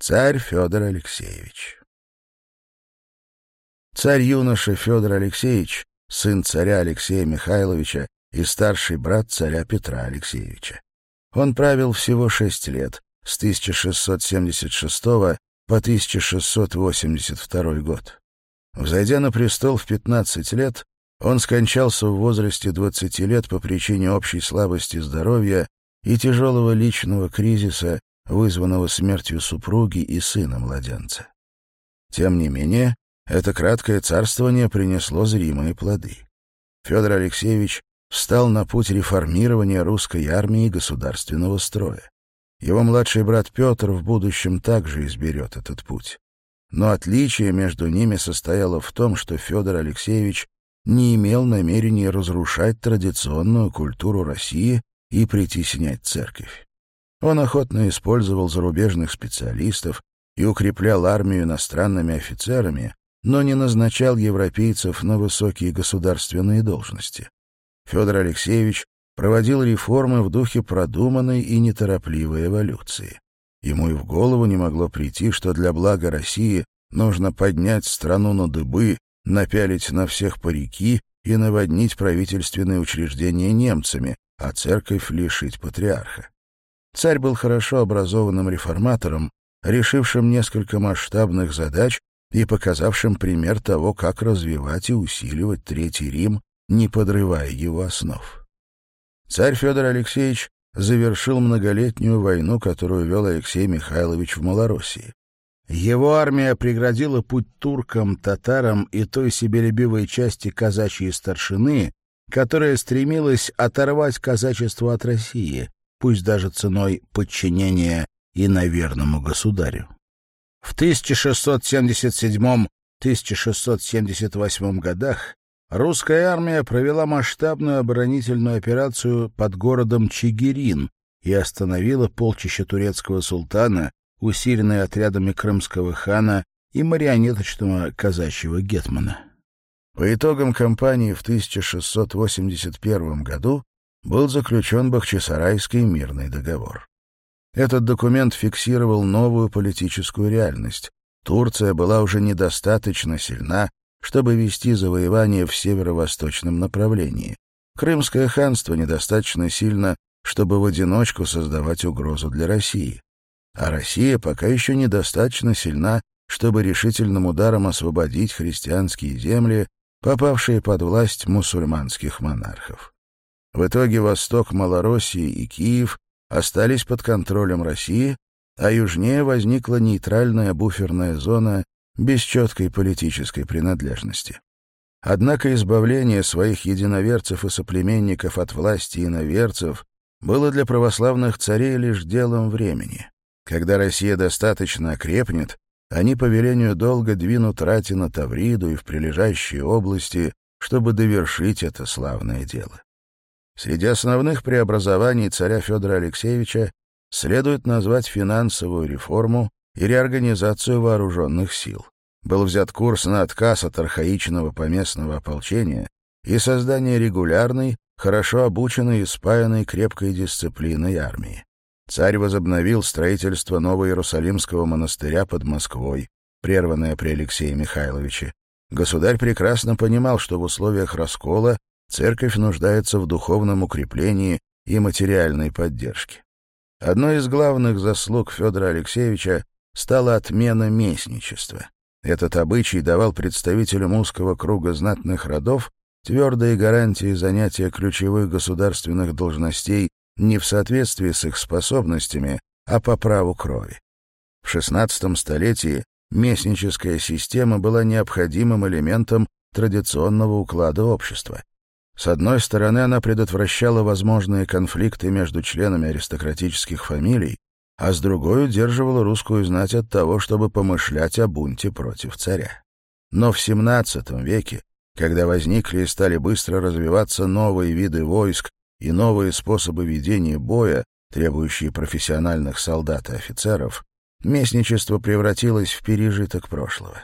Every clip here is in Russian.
Царь Федор Алексеевич. Царь-юноша Федор Алексеевич, сын царя Алексея Михайловича и старший брат царя Петра Алексеевича. Он правил всего шесть лет, с 1676 по 1682 год. Взойдя на престол в 15 лет, он скончался в возрасте 20 лет по причине общей слабости здоровья и тяжелого личного кризиса, вызванного смертью супруги и сына-младенца. Тем не менее, это краткое царствование принесло зримые плоды. Федор Алексеевич встал на путь реформирования русской армии и государственного строя. Его младший брат Петр в будущем также изберет этот путь. Но отличие между ними состояло в том, что Федор Алексеевич не имел намерения разрушать традиционную культуру России и притеснять церковь. Он охотно использовал зарубежных специалистов и укреплял армию иностранными офицерами, но не назначал европейцев на высокие государственные должности. Федор Алексеевич проводил реформы в духе продуманной и неторопливой эволюции. Ему и в голову не могло прийти, что для блага России нужно поднять страну на дыбы, напялить на всех парики и наводнить правительственные учреждения немцами, а церковь лишить патриарха. Царь был хорошо образованным реформатором, решившим несколько масштабных задач и показавшим пример того, как развивать и усиливать Третий Рим, не подрывая его основ. Царь Федор Алексеевич завершил многолетнюю войну, которую вел Алексей Михайлович в Малороссии. Его армия преградила путь туркам, татарам и той себелюбивой части казачьей старшины, которая стремилась оторвать казачество от России, пусть даже ценой подчинения и наверному государю. В 1677-1678 годах русская армия провела масштабную оборонительную операцию под городом Чигирин и остановила полчища турецкого султана, усиленные отрядами крымского хана и марионеточного казачьего гетмана. По итогам кампании в 1681 году был заключен Бахчисарайский мирный договор. Этот документ фиксировал новую политическую реальность. Турция была уже недостаточно сильна, чтобы вести завоевание в северо-восточном направлении. Крымское ханство недостаточно сильно, чтобы в одиночку создавать угрозу для России. А Россия пока еще недостаточно сильна, чтобы решительным ударом освободить христианские земли, попавшие под власть мусульманских монархов. В итоге восток Малороссии и Киев остались под контролем России, а южнее возникла нейтральная буферная зона без четкой политической принадлежности. Однако избавление своих единоверцев и соплеменников от власти иноверцев было для православных царей лишь делом времени. Когда Россия достаточно окрепнет, они по велению долго двинут рати на Тавриду и в прилежащие области, чтобы довершить это славное дело. Среди основных преобразований царя Федора Алексеевича следует назвать финансовую реформу и реорганизацию вооруженных сил. Был взят курс на отказ от архаичного поместного ополчения и создание регулярной, хорошо обученной и спаянной крепкой дисциплиной армии. Царь возобновил строительство нового Иерусалимского монастыря под Москвой, прерванное при Алексее Михайловиче. Государь прекрасно понимал, что в условиях раскола церковь нуждается в духовном укреплении и материальной поддержке. Одной из главных заслуг Федора Алексеевича стала отмена местничества. Этот обычай давал представителям узкого круга знатных родов твердые гарантии занятия ключевых государственных должностей не в соответствии с их способностями, а по праву крови. В XVI столетии местническая система была необходимым элементом традиционного уклада общества. С одной стороны, она предотвращала возможные конфликты между членами аристократических фамилий, а с другой удерживала русскую знать от того, чтобы помышлять о бунте против царя. Но в XVII веке, когда возникли и стали быстро развиваться новые виды войск и новые способы ведения боя, требующие профессиональных солдат и офицеров, местничество превратилось в пережиток прошлого.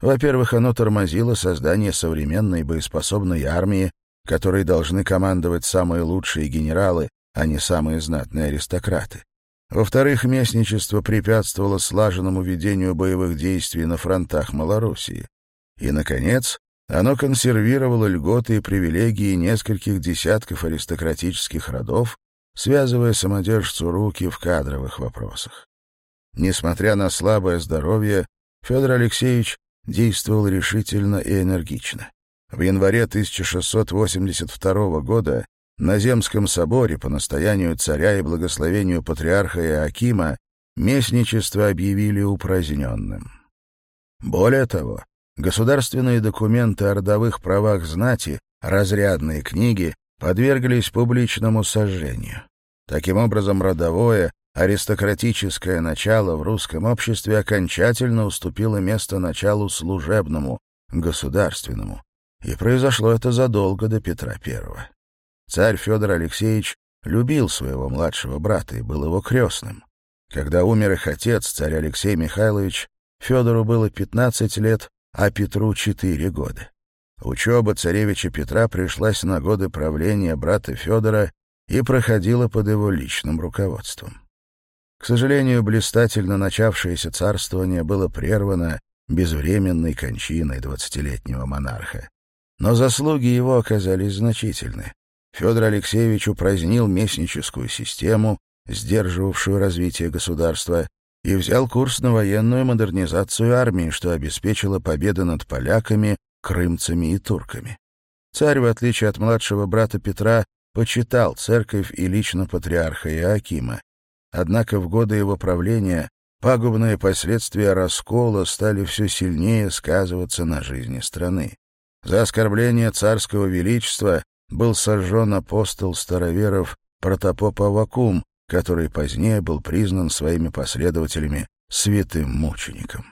Во-первых, оно тормозило создание современной боеспособной армии которой должны командовать самые лучшие генералы, а не самые знатные аристократы. Во-вторых, местничество препятствовало слаженному ведению боевых действий на фронтах Малороссии. И, наконец, оно консервировало льготы и привилегии нескольких десятков аристократических родов, связывая самодержцу руки в кадровых вопросах. Несмотря на слабое здоровье, Федор Алексеевич действовал решительно и энергично. В январе 1682 года на Земском соборе по настоянию царя и благословению патриарха Иоакима местничество объявили упраздненным. Более того, государственные документы о родовых правах знати, разрядные книги, подверглись публичному сожжению. Таким образом, родовое, аристократическое начало в русском обществе окончательно уступило место началу служебному, государственному. И произошло это задолго до Петра I. Царь Федор Алексеевич любил своего младшего брата и был его крестным. Когда умер их отец, царь Алексей Михайлович, Федору было 15 лет, а Петру 4 года. Учеба царевича Петра пришлась на годы правления брата Федора и проходила под его личным руководством. К сожалению, блистательно начавшееся царствование было прервано безвременной кончиной двадцатилетнего монарха но заслуги его оказались значительны. Федор Алексеевич упразднил местническую систему, сдерживавшую развитие государства, и взял курс на военную модернизацию армии, что обеспечило победы над поляками, крымцами и турками. Царь, в отличие от младшего брата Петра, почитал церковь и лично патриарха Иоакима. Однако в годы его правления пагубные последствия раскола стали все сильнее сказываться на жизни страны. За оскорбление царского величества был сожжен апостол староверов протопоп Авакум, который позднее был признан своими последователями святым мучеником.